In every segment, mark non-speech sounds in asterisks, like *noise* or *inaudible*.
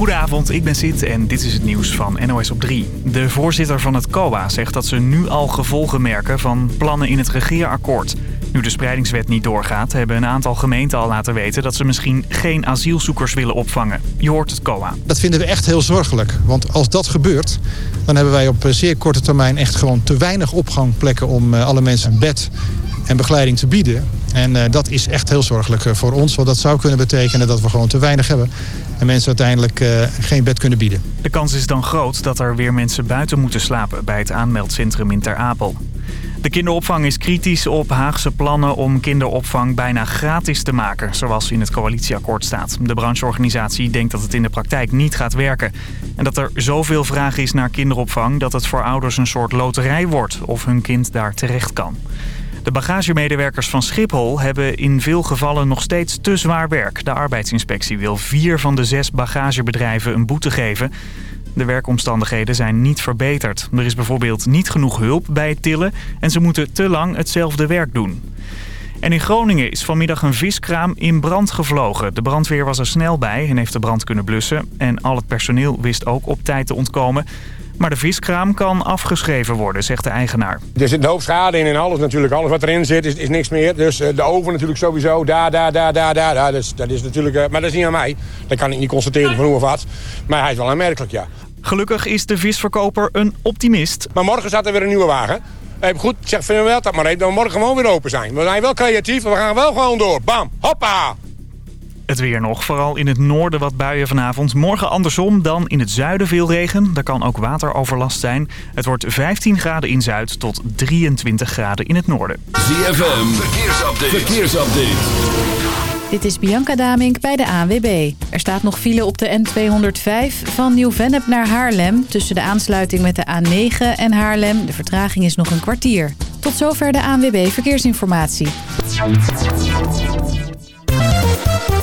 Goedenavond, ik ben Sid en dit is het nieuws van NOS op 3. De voorzitter van het COA zegt dat ze nu al gevolgen merken van plannen in het regeerakkoord. Nu de spreidingswet niet doorgaat, hebben een aantal gemeenten al laten weten... dat ze misschien geen asielzoekers willen opvangen. Je hoort het COA. Dat vinden we echt heel zorgelijk. Want als dat gebeurt, dan hebben wij op zeer korte termijn... echt gewoon te weinig opgangplekken om eh, alle mensen een bed en begeleiding te bieden. En uh, dat is echt heel zorgelijk uh, voor ons. Want dat zou kunnen betekenen dat we gewoon te weinig hebben. En mensen uiteindelijk uh, geen bed kunnen bieden. De kans is dan groot dat er weer mensen buiten moeten slapen... bij het aanmeldcentrum in Ter Apel. De kinderopvang is kritisch op Haagse plannen om kinderopvang bijna gratis te maken, zoals in het coalitieakkoord staat. De brancheorganisatie denkt dat het in de praktijk niet gaat werken. En dat er zoveel vraag is naar kinderopvang dat het voor ouders een soort loterij wordt of hun kind daar terecht kan. De bagagemedewerkers van Schiphol hebben in veel gevallen nog steeds te zwaar werk. De arbeidsinspectie wil vier van de zes bagagebedrijven een boete geven. De werkomstandigheden zijn niet verbeterd. Er is bijvoorbeeld niet genoeg hulp bij het tillen en ze moeten te lang hetzelfde werk doen. En in Groningen is vanmiddag een viskraam in brand gevlogen. De brandweer was er snel bij en heeft de brand kunnen blussen. En al het personeel wist ook op tijd te ontkomen. Maar de viskraam kan afgeschreven worden, zegt de eigenaar. Er zit een hoop schade in en alles natuurlijk. Alles wat erin zit is, is niks meer. Dus uh, de oven natuurlijk sowieso. Daar, daar, daar, daar, daar. daar. Dus, dat is natuurlijk, uh, maar dat is niet aan mij. Dat kan ik niet constateren van hoe of wat. Maar hij is wel aanmerkelijk, ja. Gelukkig is de visverkoper een optimist. Maar morgen staat er weer een nieuwe wagen. Hey, goed, zeg, vinden we wel dat maar even dat we morgen gewoon weer open zijn. We zijn wel creatief we gaan wel gewoon door. Bam, hoppa! Het weer nog. Vooral in het noorden wat buien vanavond. Morgen andersom dan in het zuiden veel regen. Er kan ook wateroverlast zijn. Het wordt 15 graden in Zuid tot 23 graden in het noorden. ZFM, verkeersupdate. verkeersupdate. Dit is Bianca Damink bij de ANWB. Er staat nog file op de N205 van Nieuw-Vennep naar Haarlem... tussen de aansluiting met de A9 en Haarlem. De vertraging is nog een kwartier. Tot zover de ANWB Verkeersinformatie.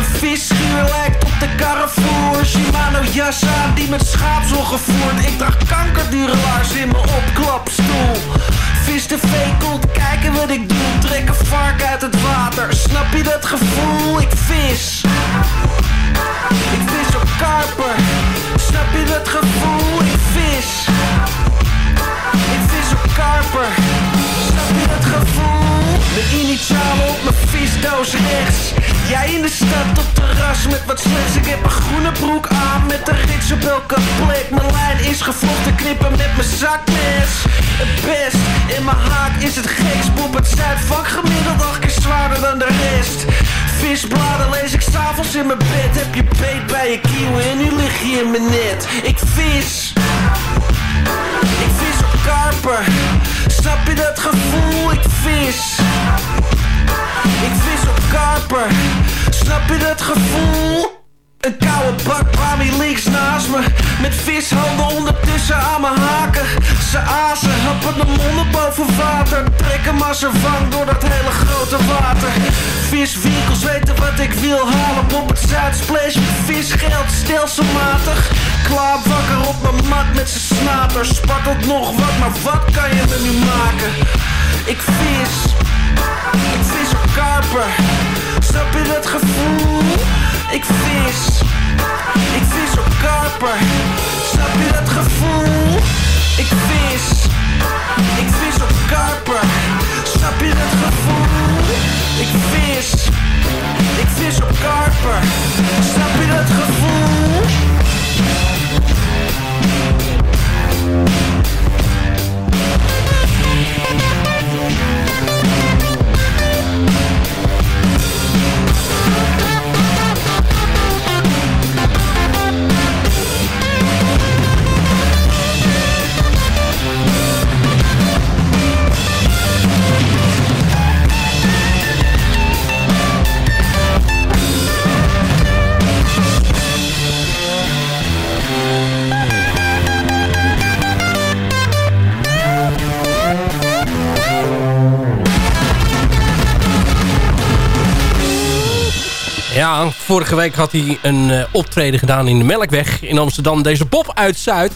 Mijn visschuur lijkt op de Carrefour. Shimano jas aan die met schaapsel gevoerd. Ik draag kankerdure laars in mijn opklapstoel. Vis de komt kijken wat ik doe. Trek een vark uit het water. Snap je dat gevoel? Ik vis. Ik vis op karper Snap je dat gevoel? Ik vis in de stad op terras met wat slechts Ik heb een groene broek aan met de rits op elke plek. Mijn lijn is gevlochten knippen met mijn zakmes. Het best in mijn haak is het gekst Bob het Zuidvak gemiddeld acht keer zwaarder dan de rest. Visbladen lees ik s'avonds in mijn bed. Heb je beet bij je kieuwen en nu lig je in mijn net. Ik vis. Ik vis op karper. Snap je dat gevoel? Ik vis. Ik vis op karper Snap je dat gevoel? Een koude bak Bami links naast me. Met vishanden ondertussen aan mijn haken. Ze azen, happen de monden boven water. Trekken maar ze vang door dat hele grote water. Viswinkels weten wat ik wil halen. Op het Zuidsplash met visgeld stelselmatig. Klaar wakker op mijn mat met z'n snater. Spartelt nog wat, maar wat kan je me nu maken? Ik vis. Ik vis op karper Snap je dat gevoel? Ik vis, ik vis op karper. Snap je dat gevoel? Ik vis, ik vis op karper. Snap je dat gevoel? Ik vis, ik vis op karper. Snap je dat gevoel? Vorige week had hij een uh, optreden gedaan in de Melkweg in Amsterdam. Deze pop uit Zuid.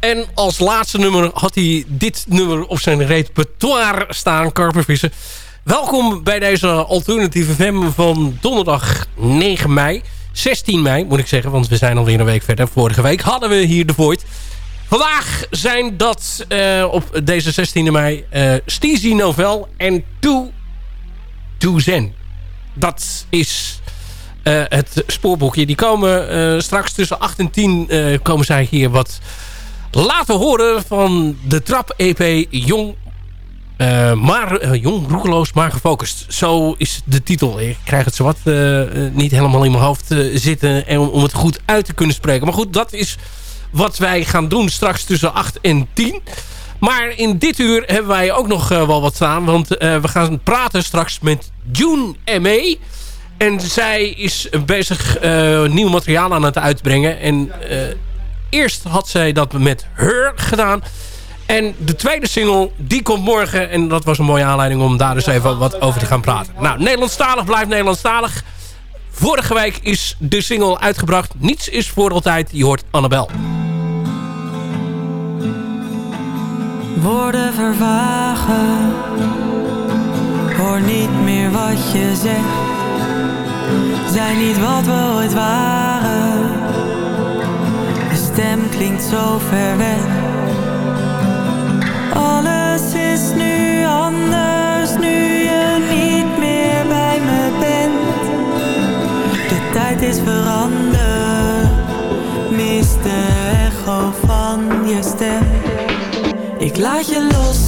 En als laatste nummer had hij dit nummer op zijn repertoire staan, Karpervissen. Welkom bij deze alternatieve FM van donderdag 9 mei. 16 mei moet ik zeggen, want we zijn alweer een week verder. Vorige week hadden we hier de Void. Vandaag zijn dat uh, op deze 16 mei uh, Steezy Novel en To, to Zen. Dat is het spoorboekje. Die komen straks tussen 8 en 10 komen zij hier wat laten horen van de trap-EP Jong maar jong, roekeloos, maar gefocust. Zo is de titel. Ik krijg het zowat uh, niet helemaal in mijn hoofd zitten en om, om, het goed uit te kunnen spreken. Maar goed, dat is wat wij gaan doen straks tussen 8 en 10. Maar in dit uur hebben wij ook nog wel wat staan. Want we gaan praten straks met June M.A. En zij is bezig nieuw materiaal aan het uitbrengen. En eerst had zij dat met Her gedaan... En de tweede single, die komt morgen. En dat was een mooie aanleiding om daar dus even wat over te gaan praten. Nou, Nederlandstalig blijft Nederlandstalig. Vorige week is de single uitgebracht. Niets is voor altijd. Je hoort Annabel. Woorden vervagen. Hoor niet meer wat je zegt. Zijn niet wat we ooit waren. De stem klinkt zo ver weg alles is nu anders, nu je niet meer bij me bent. De tijd is veranderd, mis de echo van je stem. Ik laat je los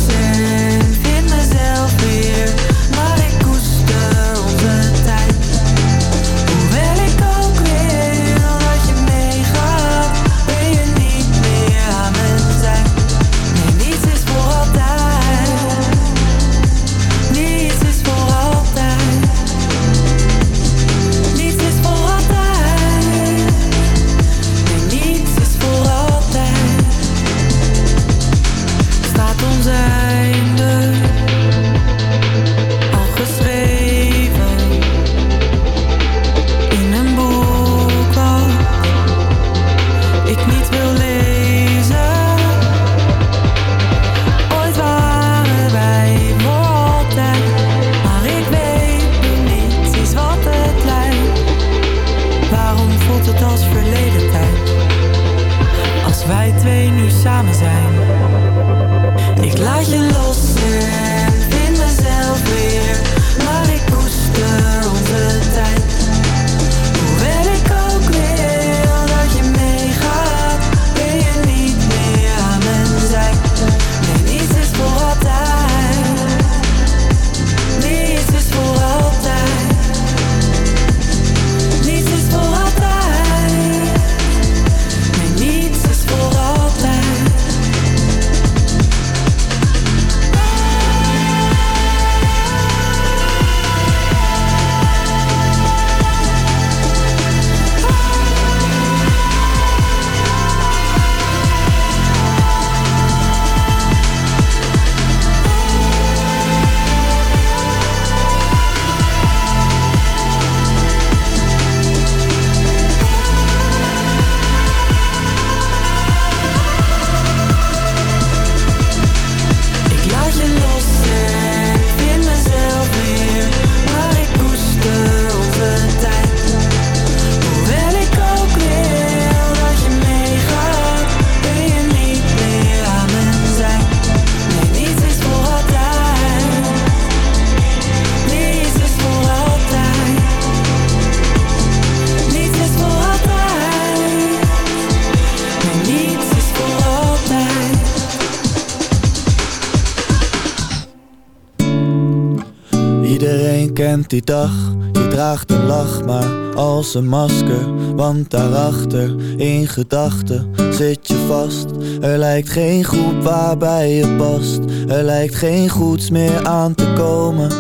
die dag, je draagt een lach maar als een masker Want daarachter, in gedachten, zit je vast. Er lijkt geen groep waarbij je past. Er lijkt geen goeds meer aan te komen.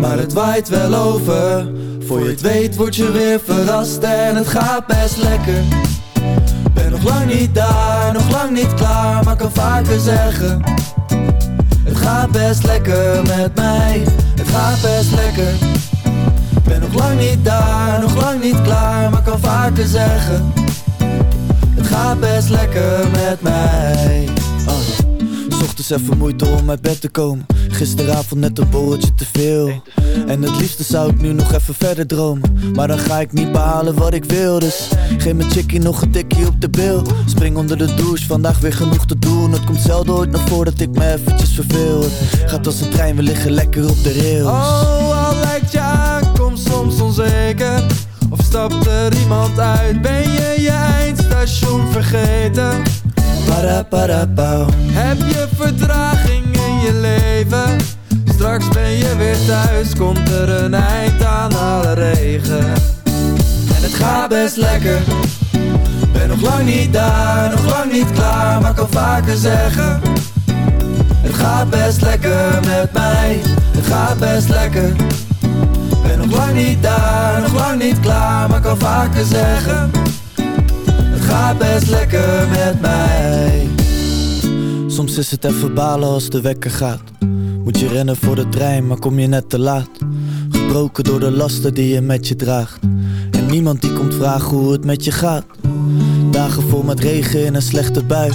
Maar het waait wel over. Voor je het weet word je weer verrast En het gaat best lekker. Ben nog lang niet daar, nog lang niet klaar Maar kan vaker zeggen Het gaat best lekker met mij het gaat best lekker. Ben nog lang niet daar, nog lang niet klaar, maar kan vaker zeggen Het gaat best lekker met mij. Oh. Ochtends even moeite om uit bed te komen. Gisteravond net een borreltje te veel En het liefste zou ik nu nog even verder dromen. Maar dan ga ik niet behalen wat ik wil Dus geef mijn chickie nog een tikkie op de bil. Spring onder de douche, vandaag weer genoeg te doen. Het komt zelden ooit nog voor dat ik me eventjes verveel. Het gaat als een trein, we liggen lekker op de rails. Oh, al lijkt je aankomst soms onzeker. Of stapt er iemand uit, ben je je eindstation vergeten? Parapapau Heb je vertraging in je leven? Straks ben je weer thuis, komt er een eind aan alle regen. En het gaat best lekker. Ben nog lang niet daar, nog lang niet klaar, maar kan vaker zeggen Het gaat best lekker met mij, het gaat best lekker. Ben nog lang niet daar, nog lang niet klaar, maar kan vaker zeggen Het gaat best lekker met mij. Soms is het even balen als de wekker gaat Moet je rennen voor de trein, maar kom je net te laat? Gebroken door de lasten die je met je draagt. En niemand die komt vragen hoe het met je gaat. Dagen vol met regen in een slechte bui.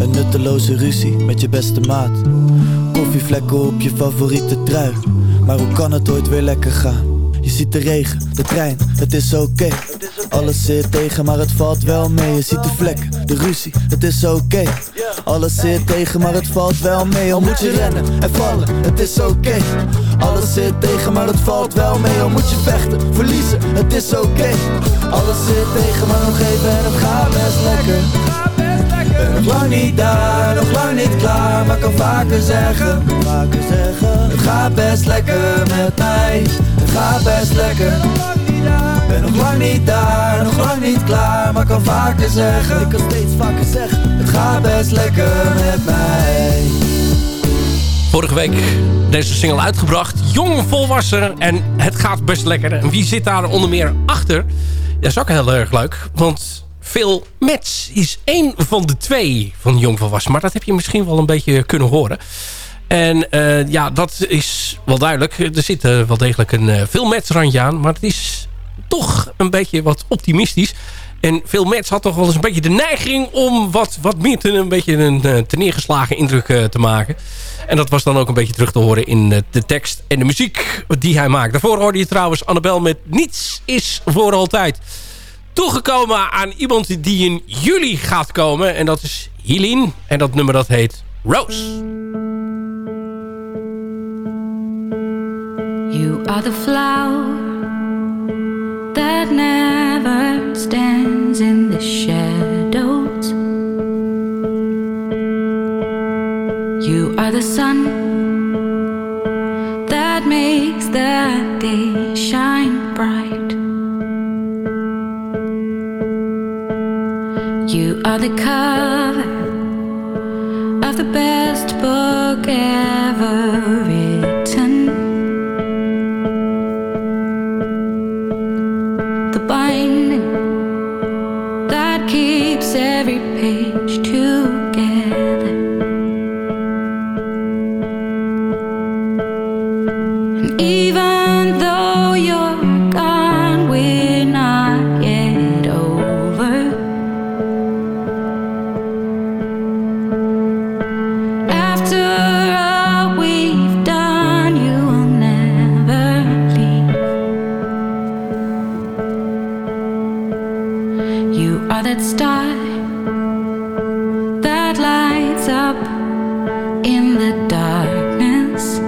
Een nutteloze ruzie met je beste maat. Koffievlekken op je favoriete trui. Maar hoe kan het ooit weer lekker gaan? Je ziet de regen, de trein, het is oké Alles zit tegen, maar het valt wel mee. Je ziet de vlekken, de ruzie, het is oké. Alles zit tegen, maar het valt wel mee. Al moet je rennen en vallen, het is oké. Alles zit tegen, maar het valt wel mee. Al moet je vechten, verliezen, het is oké. Alles zit tegen, maar nog even en het gaat best lekker. Ben nog lang niet daar, nog lang niet klaar, maar kan vaker zeggen, vaker zeggen. Het gaat best lekker met mij, het gaat best lekker Ben nog lang niet daar, nog lang niet klaar, maar kan vaker zeggen Ik kan steeds vaker zeggen, het gaat best lekker met mij Vorige week deze single uitgebracht. Jong volwassen en het gaat best lekker. En wie zit daar onder meer achter? Dat is ook heel erg leuk, want Phil Metz is één van de twee van Jong Volwassen. Maar dat heb je misschien wel een beetje kunnen horen. En uh, ja, dat is wel duidelijk. Er zit uh, wel degelijk een uh, Phil Metz randje aan. Maar het is toch een beetje wat optimistisch. En Phil Metz had toch wel eens een beetje de neiging... om wat, wat meer te, een beetje een uh, neergeslagen indruk te maken. En dat was dan ook een beetje terug te horen in de tekst en de muziek die hij maakt. Daarvoor hoorde je trouwens Annabel met Niets is voor altijd toegekomen aan iemand die in juli gaat komen. En dat is Helene. En dat nummer dat heet Rose. You are the flower that never stands in the shadows. You are the sun that makes the day shine bright. You are the cover of the best book ever the darkness.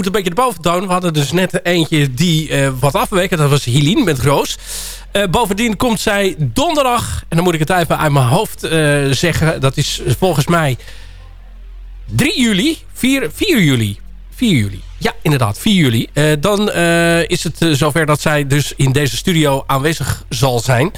Voert een beetje de boventoon. We hadden dus net eentje die eh, wat afweken. Dat was Helene met Roos. Eh, bovendien komt zij donderdag... en dan moet ik het even uit mijn hoofd eh, zeggen. Dat is volgens mij 3 juli. 4, 4 juli. 4 juli. Ja, inderdaad, 4 juli. Dan is het zover dat zij dus in deze studio aanwezig zal zijn.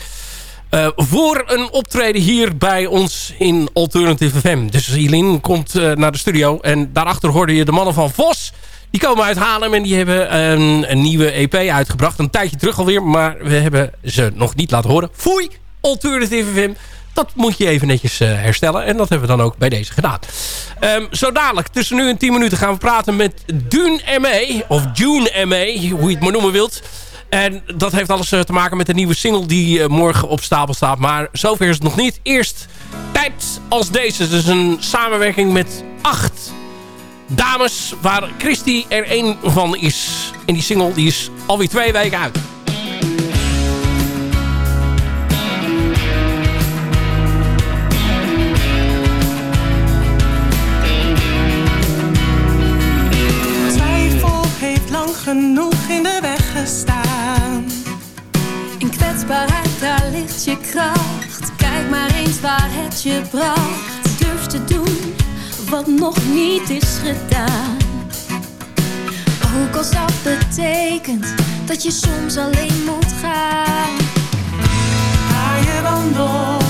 Voor een optreden hier bij ons in Alternative FM. Dus Helene komt naar de studio. En daarachter hoorde je de mannen van Vos. Die komen uit Haarlem en die hebben een, een nieuwe EP uitgebracht. Een tijdje terug alweer, maar we hebben ze nog niet laten horen. Foei, Alternative FM. Dat moet je even netjes eh, herstellen. En dat hebben we dan ook bij deze gedaan. Ehm, zo dadelijk, tussen nu en 10 minuten gaan we praten met Dune M.A. Of June M.A. Hoe je het maar noemen wilt. En dat heeft alles eh, te maken met de nieuwe single die eh, morgen op stapel staat. Maar zover is het nog niet. Eerst tijd als deze. Dus een samenwerking met acht dames. Waar Christy er één van is. En die single die is alweer twee weken uit. Twijfel heeft lang genoeg in de weg gestaan. In kwetsbaarheid, daar ligt je kracht. Kijk maar eens waar het je bracht. Durf te doen wat nog niet is gedaan. Ook als dat betekent dat je soms alleen moet gaan. Waar je wandelt,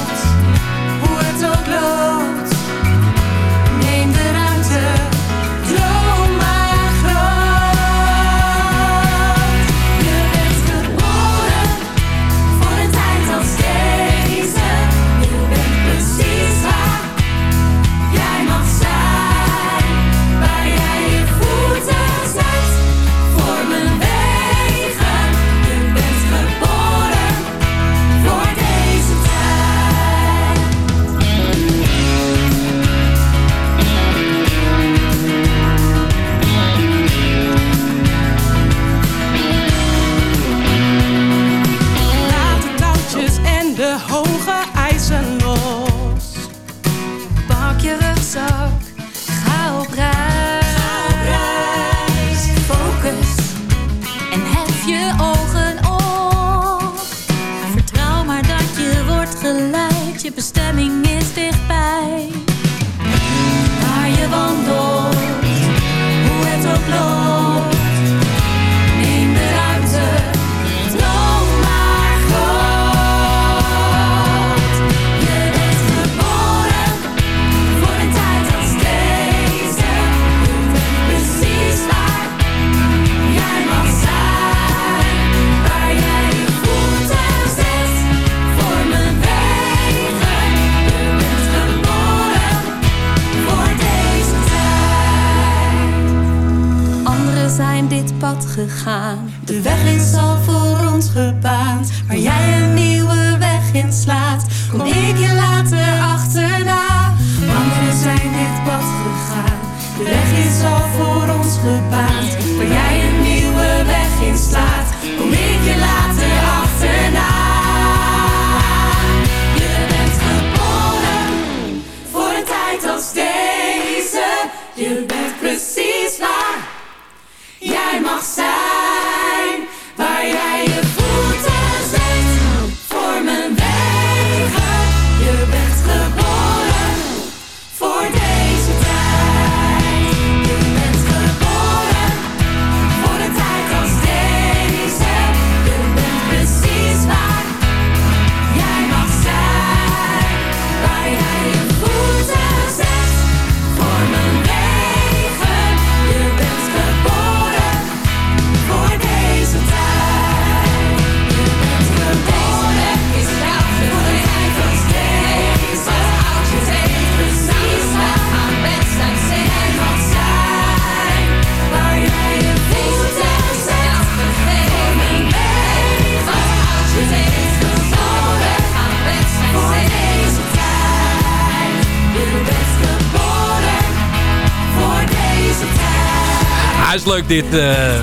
leuk dit. Eh.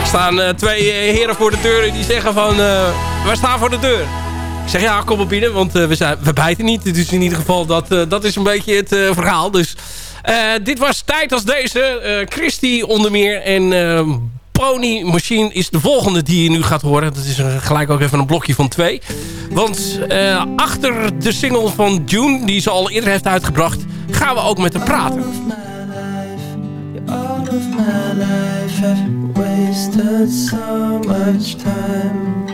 Er staan eh, twee eh, heren voor de deur die zeggen van... wij staan voor de deur. Ik zeg ja, kom op binnen, want we, zijn, we bijten niet. Dus in ieder geval, dat, dat is een beetje het verhaal. Dus dit was tijd als deze. Christy onder meer en... Pony Machine is de volgende die je nu gaat horen. Dat is gelijk ook even een blokje van twee. Want achter de single van June, die ze al eerder heeft uitgebracht... gaan we ook met hem praten. all of my life I've wasted so much time.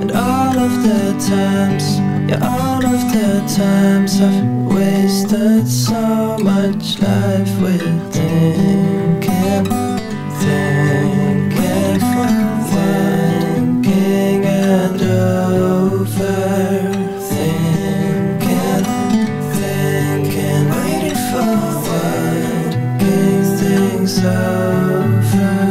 And all of the times Yeah, all of the times I've wasted so much life with thinking, thinking myself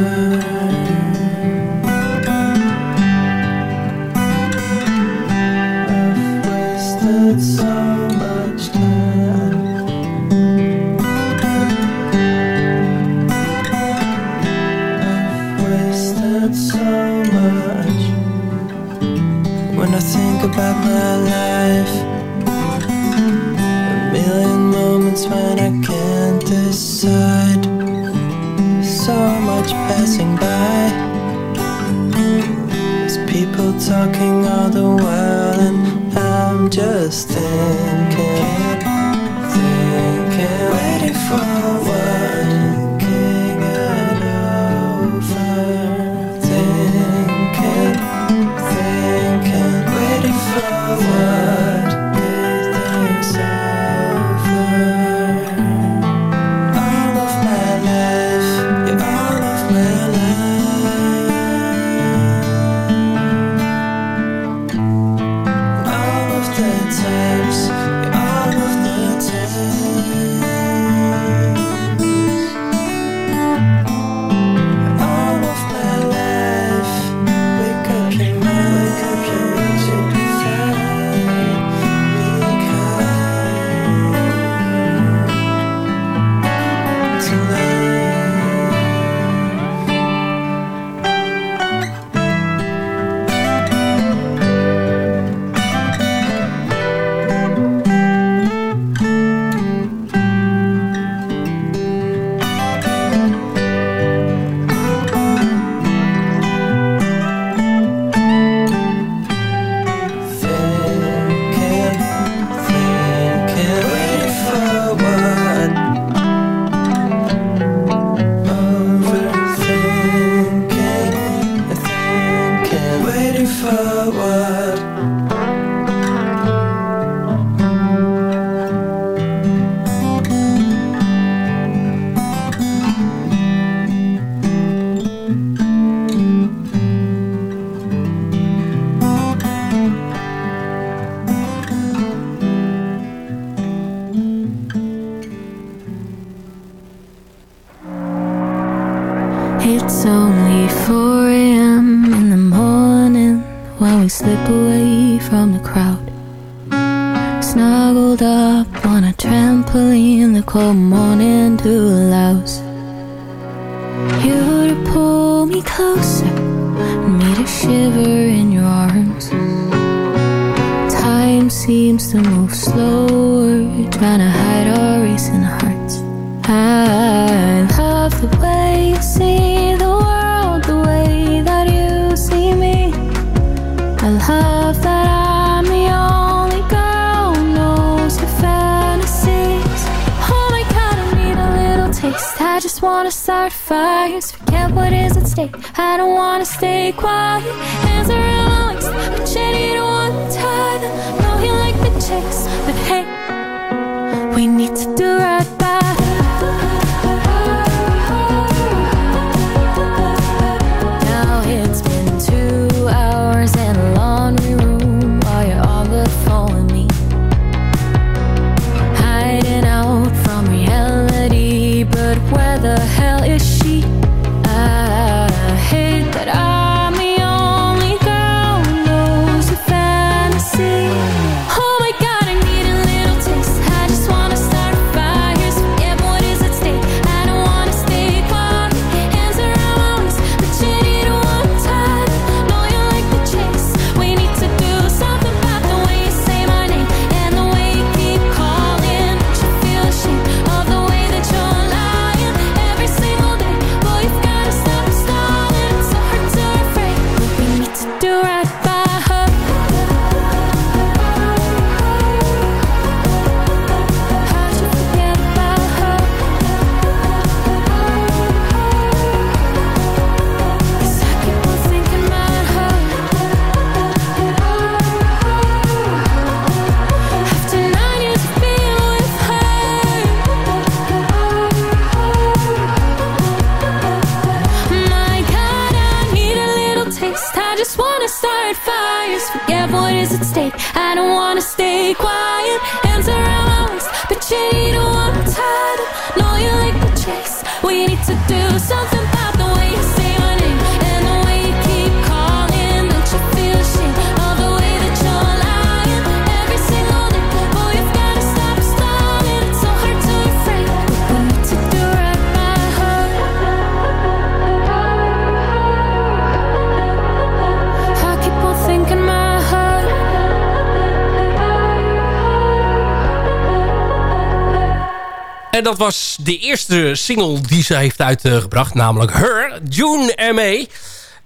de eerste single die ze heeft uitgebracht. Namelijk Her, June M.A.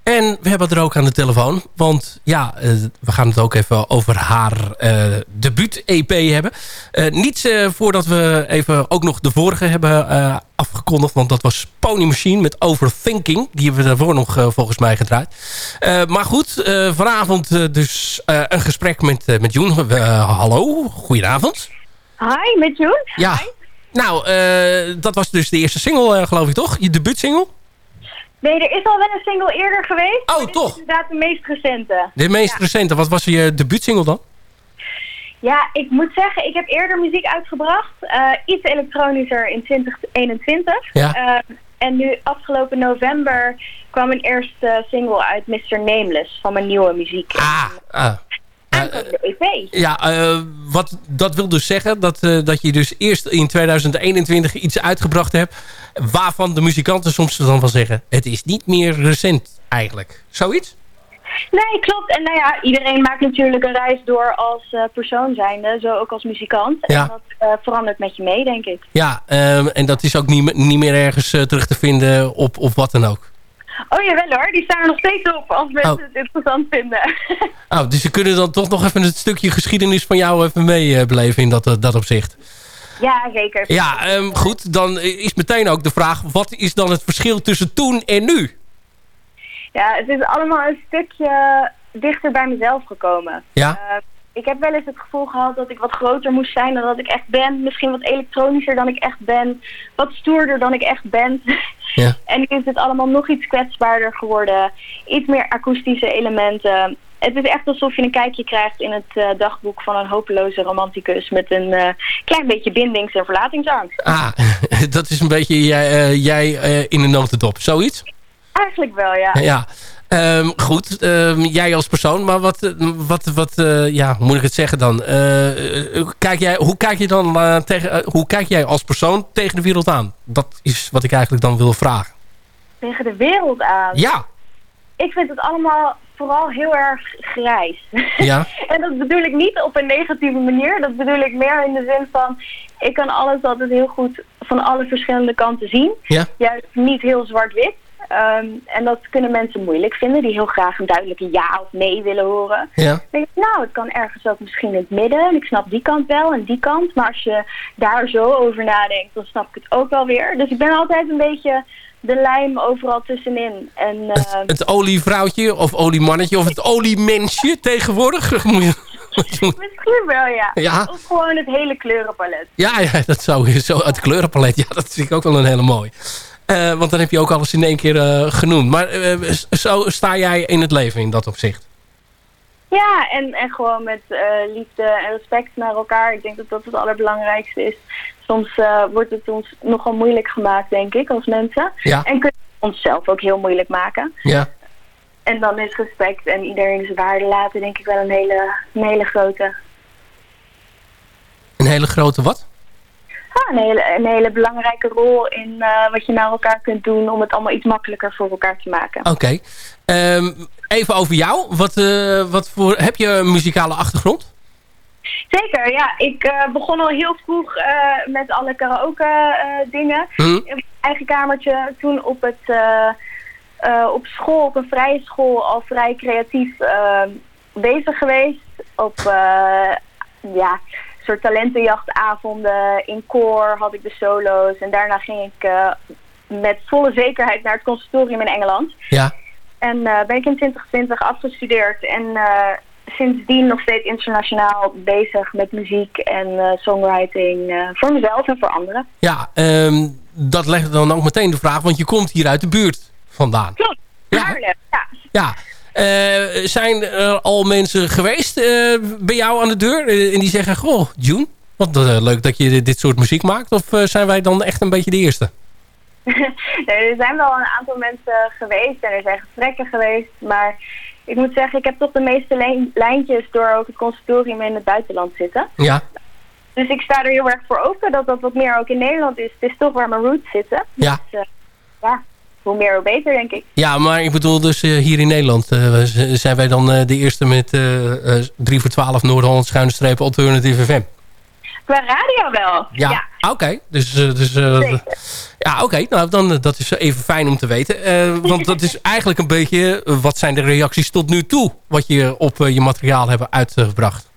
En we hebben er ook aan de telefoon. Want ja, eh, we gaan het ook even over haar eh debuut-EP hebben. Eh, niet eh, voordat we even ook nog de vorige hebben afgekondigd. Want dat was Pony Machine met Overthinking. Die hebben we daarvoor nog volgens mij gedraaid. Maar goed, vanavond dus een gesprek met, met Joen. Eh, hallo, goedenavond. Hi, met Joen. Ja. Nou, eh, dat was dus de eerste single, eh, geloof ik, toch? Je debuutsingle? Nee, er is al wel een single eerder geweest. Oh, toch? is inderdaad de meest recente. De meest Ja. recente. Wat was je debuutsingle dan? Ja, ik moet zeggen, ik heb eerder muziek uitgebracht. eh, iets elektronischer in 2021. Ja. Eh, en nu afgelopen november kwam een eerste single uit Mr. Nameless van mijn nieuwe muziek. Ah, de EP. ja, eh, wat, dat wil dus zeggen dat, eh, dat je dus eerst in 2021 iets uitgebracht hebt... waarvan de muzikanten soms dan van zeggen... het is niet meer recent eigenlijk. Zoiets? Nee, klopt. En nou ja, iedereen maakt natuurlijk een reis door als eh, persoon zijnde, zo ook als muzikant. Ja. En dat eh, verandert met je mee, denk ik. Ja, ehm, en dat is ook niet, niet meer ergens eh, terug te vinden op, op wat dan ook. Oh jawel hoor, die staan er nog steeds op als mensen Oh. het interessant vinden. *laughs* Oh, dus ze kunnen dan toch nog even het stukje geschiedenis van jou even meebeleven in dat, eh, dat opzicht. ja, zeker. Ja, ehm, goed. Dan is meteen ook de vraag... wat is dan het verschil tussen toen en nu? Ja, het is allemaal een stukje dichter bij mezelf gekomen. Ja? Eh, ik heb wel eens het gevoel gehad dat ik wat groter moest zijn dan dat ik echt ben. Misschien wat elektronischer dan ik echt ben. Wat stoerder dan ik echt ben. Ja. *laughs* en nu is het allemaal nog iets kwetsbaarder geworden. Iets meer akoestische elementen. Het is echt alsof je een kijkje krijgt in het eh, dagboek van een hopeloze romanticus... met een eh, klein beetje bindings- en verlatingsangst. Ah, *laughs* dat is een beetje jij, eh, jij in een notendop. Zoiets? Eigenlijk wel, ja. Ja, Ehm, goed. Ehm, jij als persoon, maar wat, eh, wat, wat uh, ja, hoe moet ik het zeggen dan? Uh, kijk jij, hoe, kijk je dan, tegen, hoe kijk jij als persoon tegen de wereld aan? Dat is wat ik eigenlijk dan wil vragen. Tegen de wereld aan? Ja. Ik vind het allemaal vooral heel erg grijs. Ja. *laughs* en dat bedoel ik niet op een negatieve manier. Dat bedoel ik meer in de zin van... ik kan alles altijd heel goed van alle verschillende kanten zien. Ja. Juist niet heel zwart-wit. Ehm, en dat kunnen mensen moeilijk vinden, die heel graag een duidelijke ja of nee willen horen. Ja. Dan denk ik, nou, het kan ergens ook misschien in het midden. En ik snap die kant wel en die kant. Maar als je daar zo over nadenkt, dan snap ik het ook wel weer. Dus ik ben altijd een beetje de lijm overal tussenin. En, uh, het, het olievrouwtje of oliemannetje of het oliemensje tegenwoordig? *laughs* Misschien wel, ja. ja. Of gewoon het hele kleurenpalet. Ja, ja dat zou zo het kleurenpalet. Ja, dat vind ik ook wel een hele mooie. Uh, want dan heb je ook alles in één keer uh, genoemd. Maar uh, zo sta jij in het leven in dat opzicht? Ja, en, en gewoon met liefde en respect naar elkaar. Ik denk dat dat het allerbelangrijkste is. Soms wordt het ons nogal moeilijk gemaakt, denk ik, als mensen. Ja. En kunnen we onszelf ook heel moeilijk maken. Ja. En dan is respect en iedereen zijn waarde laten, denk ik wel een hele, een hele grote. Een hele grote wat? Ja, een, hele, een hele belangrijke rol in uh, wat je naar elkaar kunt doen om het allemaal iets makkelijker voor elkaar te maken. Oké. Okay. Um, even over jou. Wat, uh, wat voor, heb je een muzikale achtergrond? Zeker, ja. Ik uh, begon al heel vroeg met alle karaoke dingen. Hm? In mijn eigen kamertje. Toen op, het, op school, op een vrije school, al vrij creatief bezig geweest. Op, ja soort talentenjachtavonden. In koor had ik de solo's. En daarna ging ik uh, met volle zekerheid naar het conservatorium in Engeland. Ja. En uh, ben ik in 2020 afgestudeerd. En uh, sindsdien nog steeds internationaal bezig met muziek en songwriting. voor mezelf en voor anderen. Ja, um, dat legt dan ook meteen de vraag. Want je komt hier uit de buurt vandaan. Klopt. Ja. ja. Ja. Uh, zijn er al mensen geweest uh, bij jou aan de deur? Uh, en die zeggen, goh, June, wat leuk dat je dit soort muziek maakt. Of zijn wij dan echt een beetje de eerste? *laughs* nee, er zijn wel een aantal mensen geweest en er zijn gesprekken geweest. Maar ik moet zeggen, ik heb toch de meeste lijntjes door ook het conservatorium in het buitenland zitten. Ja. Dus ik sta er heel erg voor open dat dat wat meer ook in Nederland is. Het is toch waar mijn roots zitten. Ja. Dus, ja hoe meer hoe beter, denk ik. Ja, maar ik bedoel dus uh, hier in Nederland. Uh, zijn wij dan uh, de eerste met 3 voor 12 Noord-Holland schuine strepen Alternative FM? Qua radio wel, ja. ja. Oké, okay. dus, dus ja, oké. Okay. Nou, dan dat is even fijn om te weten. want dat is *laughs* eigenlijk een beetje, wat zijn de reacties tot nu toe, wat je op je materiaal hebt uitgebracht?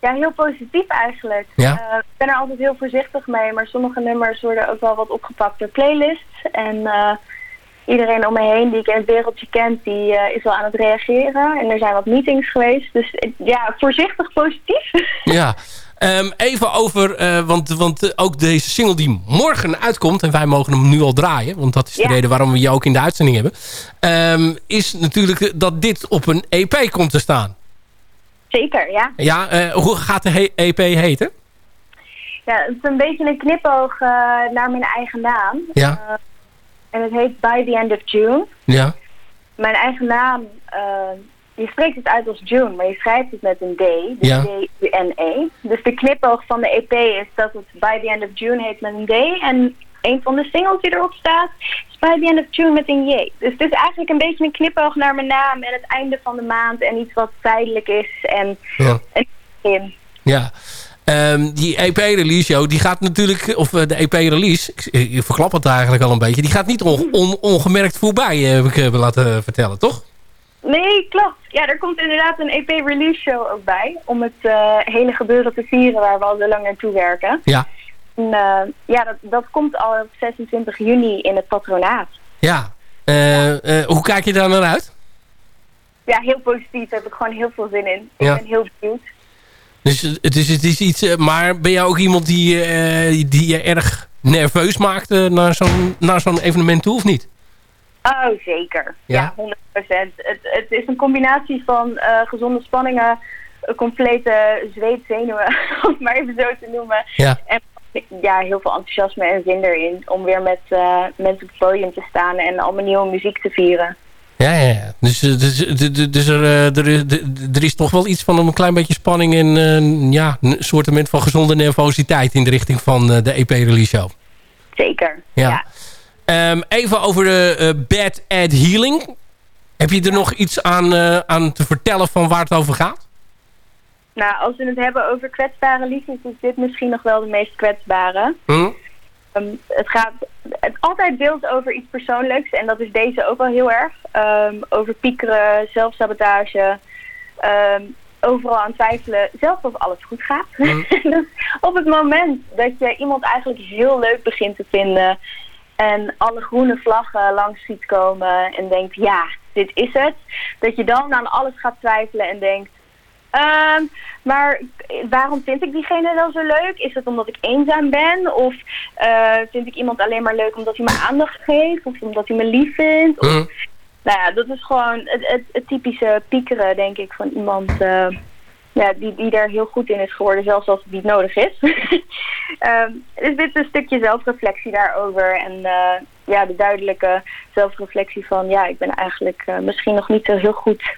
Ja, heel positief eigenlijk. Ja? Uh, ik ben er altijd heel voorzichtig mee, maar sommige nummers worden ook wel wat opgepakt door playlists. En uh, iedereen om me heen die ik in het wereldje kent, die uh, is wel aan het reageren. En er zijn wat meetings geweest, dus ja, voorzichtig positief. *laughs* Ja, um, even over, uh, want, want ook deze single die morgen uitkomt, en wij mogen hem nu al draaien, want dat is de reden waarom we je ook in de uitzending hebben, um, is natuurlijk dat dit op een EP komt te staan. Zeker, ja. Ja, uh, hoe gaat de he EP heten? Ja, het is een beetje een knipoog naar mijn eigen naam. Ja. En het heet By the End of June. Ja. Mijn eigen naam, je spreekt het uit als June, maar je schrijft het met een D. Dus Ja. D-U-N-E. Dus de knipoog van de EP is dat het By the End of June heet met een D. En een van de singles die erop staat is By the End of June met een J. Dus het is eigenlijk een beetje een knipoog naar mijn naam en het einde van de maand. En iets wat tijdelijk is en... Ja. en Ja. Um, die EP-release, joh, die gaat natuurlijk... Of uh, de EP-release, ik, ik, verklap het eigenlijk al een beetje... die gaat niet on, on, ongemerkt voorbij, heb ik uh, laten vertellen, toch? Nee, klopt. Ja, er komt inderdaad een EP-release show ook bij. Om het uh, hele gebeuren te vieren waar we al zo lang naartoe werken. Ja. En, ja, dat, dat komt al op 26 juni in het patronaat. Ja. hoe kijk je daar naar uit? Ja, heel positief. Daar heb ik gewoon heel veel zin in. Ja. Ik ben heel benieuwd. Dus het is, het is iets... Maar ben jij ook iemand die, uh, die je erg nerveus maakt uh, naar zo'n zo'n evenement toe, of niet? Oh, zeker. Ja, ja 100%. Het, het is een combinatie van uh, gezonde spanningen, complete zweetzenuwen, *laughs* om het maar even zo te noemen. Ja. En ja, heel veel enthousiasme en zin erin om weer met eh, mensen op het podium te staan en allemaal nieuwe muziek te vieren. Ja, ja, ja. Dus, eh, dus, dus, dus er, eh, er, is- er is toch wel iets van een klein beetje spanning en eh, ja, een soortement van gezonde nervositeit in de richting van eh, de EP-release show. Zeker. Ja. Ehm, even over de eh, Bad Ad Healing. Heb je er nog iets aan, eh, aan te vertellen van waar het over gaat? Nou, als we het hebben over kwetsbare liedjes, is dit misschien nog wel de meest kwetsbare. Hm? Ehm, het gaat het altijd deelt over iets persoonlijks en dat is deze ook wel heel erg. Ehm, over piekeren, zelfsabotage, ehm, overal aan twijfelen, zelfs of alles goed gaat. dus *laughs* op het moment dat je iemand eigenlijk heel leuk begint te vinden en alle groene vlaggen langs ziet komen en denkt, ja, dit is het. Dat je dan aan alles gaat twijfelen en denkt, Ehm, maar waarom vind ik diegene dan zo leuk? Is het omdat ik eenzaam ben? Of eh, vind ik iemand alleen maar leuk omdat hij me aandacht geeft? Of omdat hij me lief vindt? Of, Hm. Nou ja, dat is gewoon het, het, het typische piekeren, denk ik, van iemand eh, ja, die, die daar heel goed in is geworden, zelfs als het niet nodig is. *laughs* Ehm, dus dit is een stukje zelfreflectie daarover. En eh, ja, de duidelijke zelfreflectie van, ja, ik ben eigenlijk misschien nog niet zo heel goed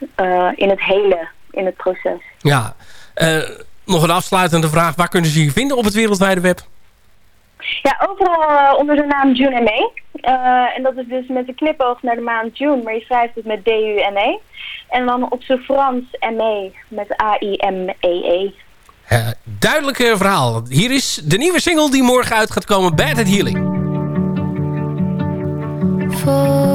in het hele, in het proces. Ja. Eh, nog een afsluitende vraag. Waar kunnen ze je vinden op het wereldwijde web? Ja, overal eh, onder de naam June en May. Eh, en dat is dus met een knipoog naar de maand June, maar je schrijft het met D-U-N-E. En dan op zijn Frans M-E met A-I-M-E-E. Eh, duidelijke verhaal. Hier is de nieuwe single die morgen uit gaat komen. Bad at Healing. Four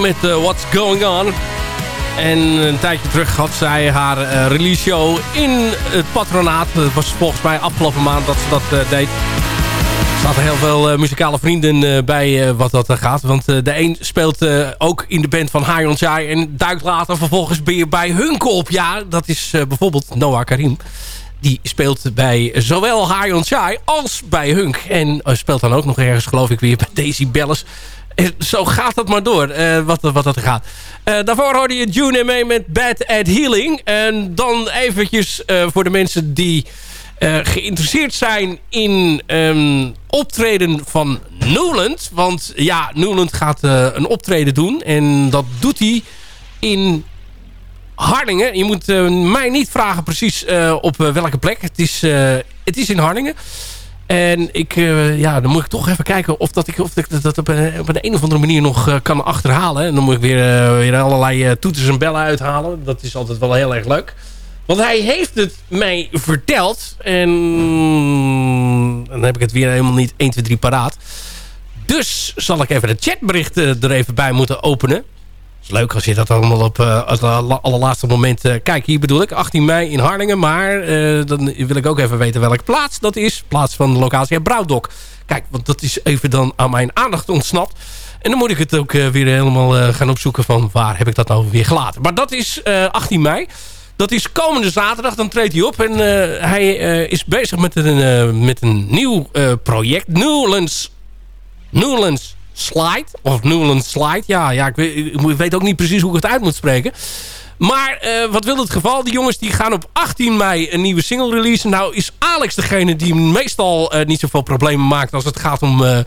met eh, What's Going On. En een tijdje terug had zij haar eh, release show in het patronaat. Het was volgens mij afgelopen maand dat ze dat eh, deed. Er zaten heel veel muzikale vrienden bij wat dat gaat. Want de een speelt ook in de band van High. En duikt later vervolgens weer bij Hunk op. Ja, dat is bijvoorbeeld Noah Karim. Die speelt bij zowel High Chai als bij Hunk. En speelt dan ook nog ergens geloof ik weer bij Daisy Bellis. Eh, Zo gaat het maar door, eh, wat, wat dat gaat. Eh, daarvoor hoorde je June mee met Bad at Healing. En dan eventjes voor de mensen die geïnteresseerd zijn in ehm, optreden van Newland. Want ja, Newland gaat een optreden doen. En dat doet hij in Harlingen. Je moet mij niet vragen precies op welke plek. Het is, het is in Harlingen. En ik, eh, ja, dan moet ik toch even kijken of, dat ik, of ik dat op een, op een, of andere manier nog eh, kan achterhalen. En dan moet ik weer, eh, weer allerlei toeters en bellen uithalen. Dat is altijd wel heel erg leuk. Want hij heeft het mij verteld. En dan heb ik het weer helemaal niet 1, 2, 3 paraat. Dus zal ik even het chatbericht er even bij moeten openen. Leuk als je dat allemaal op eh, het la- allerlaatste moment... eh, kijk, hier bedoel ik, 18 mei in Harlingen. Maar eh, dan wil ik ook even weten welke plaats dat is. Plaats van de locatie Brouwdok. Kijk, want dat is even dan aan mijn aandacht ontsnapt. En dan moet ik het ook weer helemaal gaan opzoeken van waar heb ik dat nou weer gelaten. Maar dat is eh, 18 mei. Dat is komende zaterdag, dan treedt hij op. En hij is bezig met een, met een nieuw project. Newlands, Newlands Slide. Of Newlands Slide. Ja, ja ik, weet, ik weet ook niet precies hoe ik het uit moet spreken. Maar eh, wat wil het geval? Die jongens die gaan op 18 mei een nieuwe single releasen. Nou is Alex degene die meestal eh, niet zoveel problemen maakt... als het gaat om eh,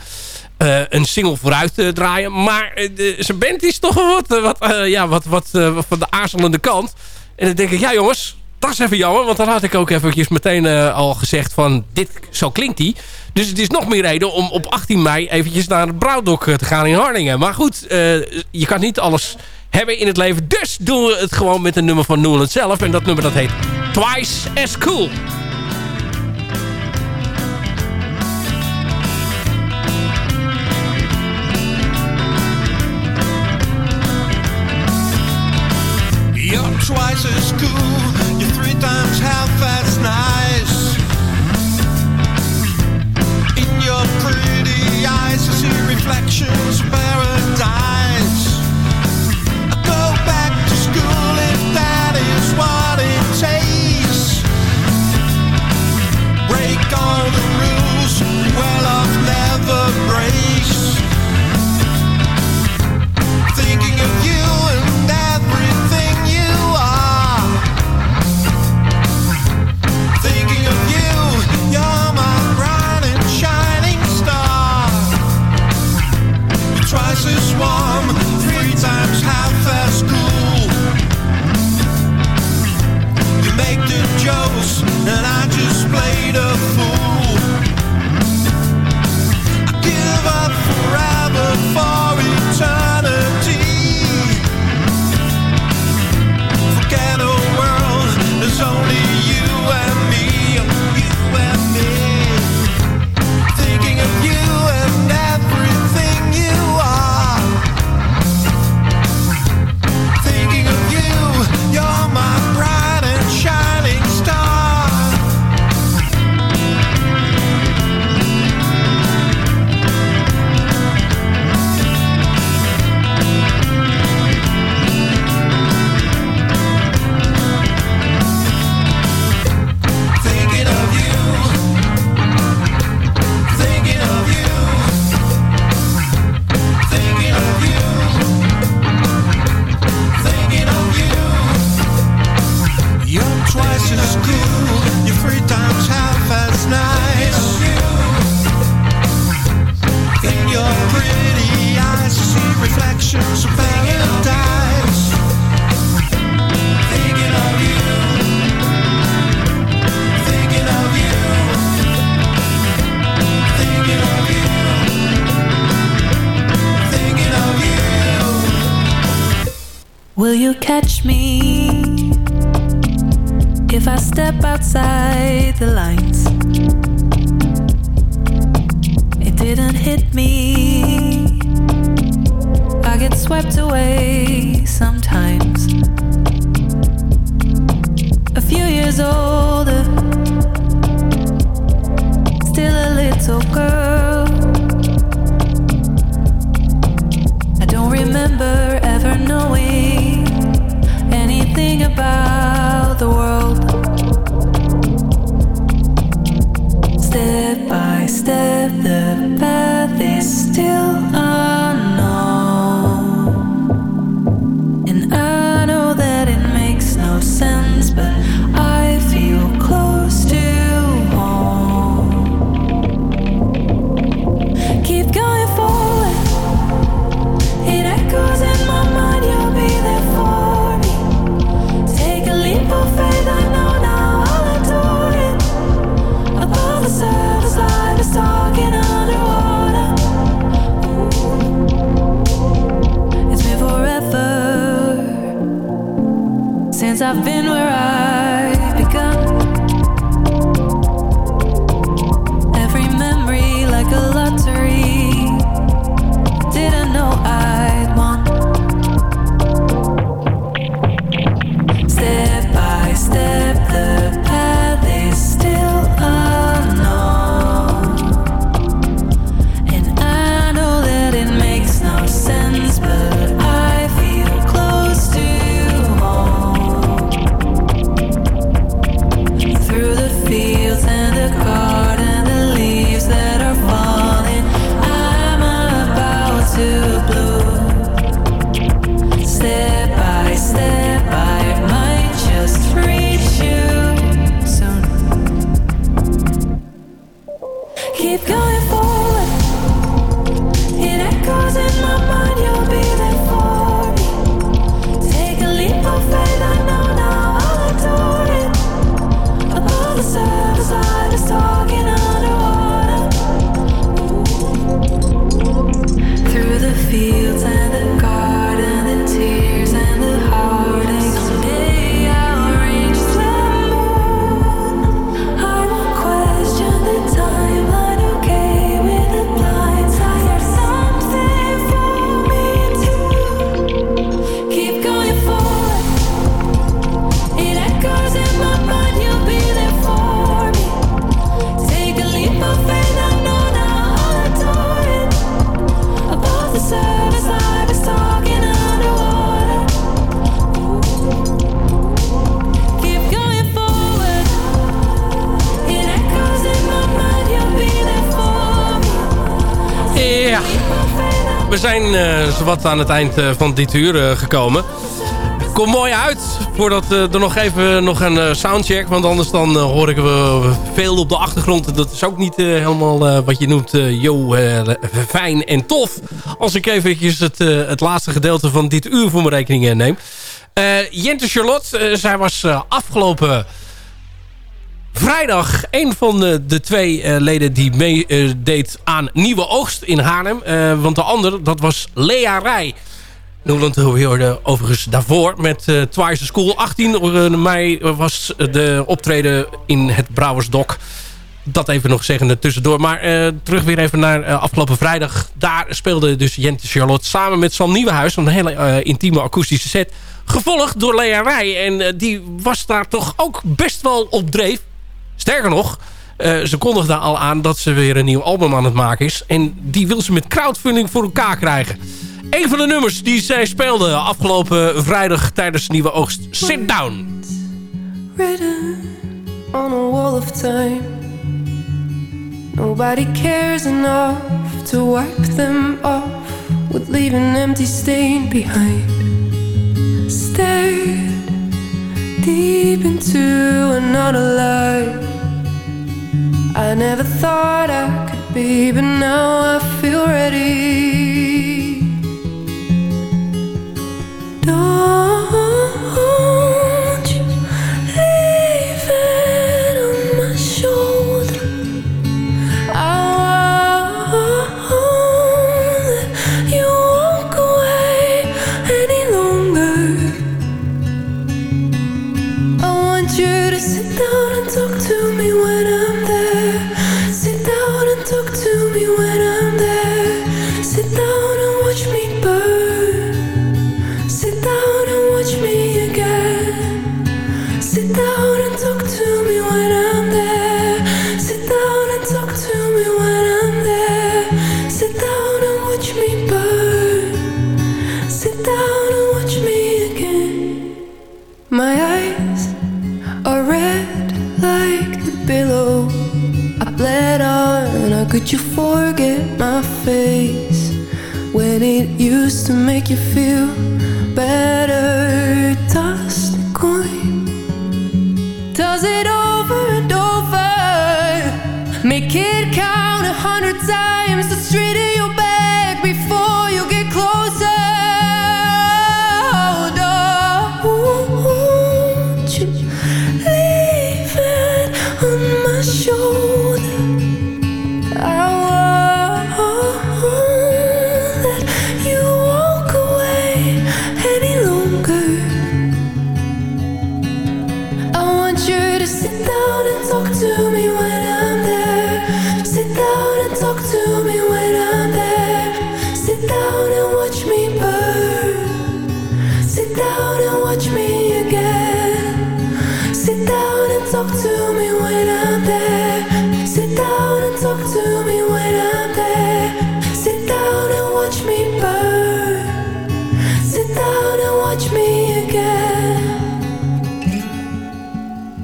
een single vooruit te draaien. Maar zijn band is toch wat, wat, ja, wat, wat van de aarzelende kant. En dan denk ik, ja jongens, dat is even jammer, want dan had ik ook eventjes meteen eh, al gezegd van dit, zo klinkt die. Dus het is nog meer reden om op 18 mei eventjes naar het Brouwdok eh, te gaan in Harlingen. Maar goed, eh, je kan niet alles hebben in het leven. Dus doen we het gewoon met een nummer van Newland zelf. En dat nummer dat heet Twice Cool. Twice as cool sometimes how that's nice. In your pretty eyes, I see reflections of fool. I give up forever for. I've been we zijn uh, zowat aan het eind uh, van dit uur uh, gekomen. Kom mooi uit voordat er nog even nog een soundcheck. Want anders dan hoor ik veel op de achtergrond. Dat is ook niet helemaal wat je noemt yo, fijn en tof. Als ik eventjes het, het laatste gedeelte van dit uur voor mijn rekening neem. Jente Charlotte, zij was afgelopen vrijdag een van de, de twee uh, leden die meedeed uh, aan Nieuwe Oogst in Haarlem. Uh, want de ander, dat was Lea Rij. Noeland hoorde overigens daarvoor met Twice School. 18 mei was de optreden in het Brouwersdok. Dat even nog zeggen tussendoor. Maar terug weer even naar afgelopen vrijdag. Daar speelde dus Jente Charlotte samen met Sam Nieuwenhuis. Een hele intieme akoestische set. Gevolgd door Lea Rij. En die was daar toch ook best wel op dreef. Sterker nog, uh, ze kondigde al aan dat ze weer een nieuw album aan het maken is. En die wil ze met crowdfunding voor elkaar krijgen. Een van de nummers die zij speelde afgelopen vrijdag tijdens Nieuwe Oogst. Sit Down. On a wall of time Nobody cares enough to wipe them off Would leave empty stain behind deep into another life I never thought I could be, but now I feel ready. Don't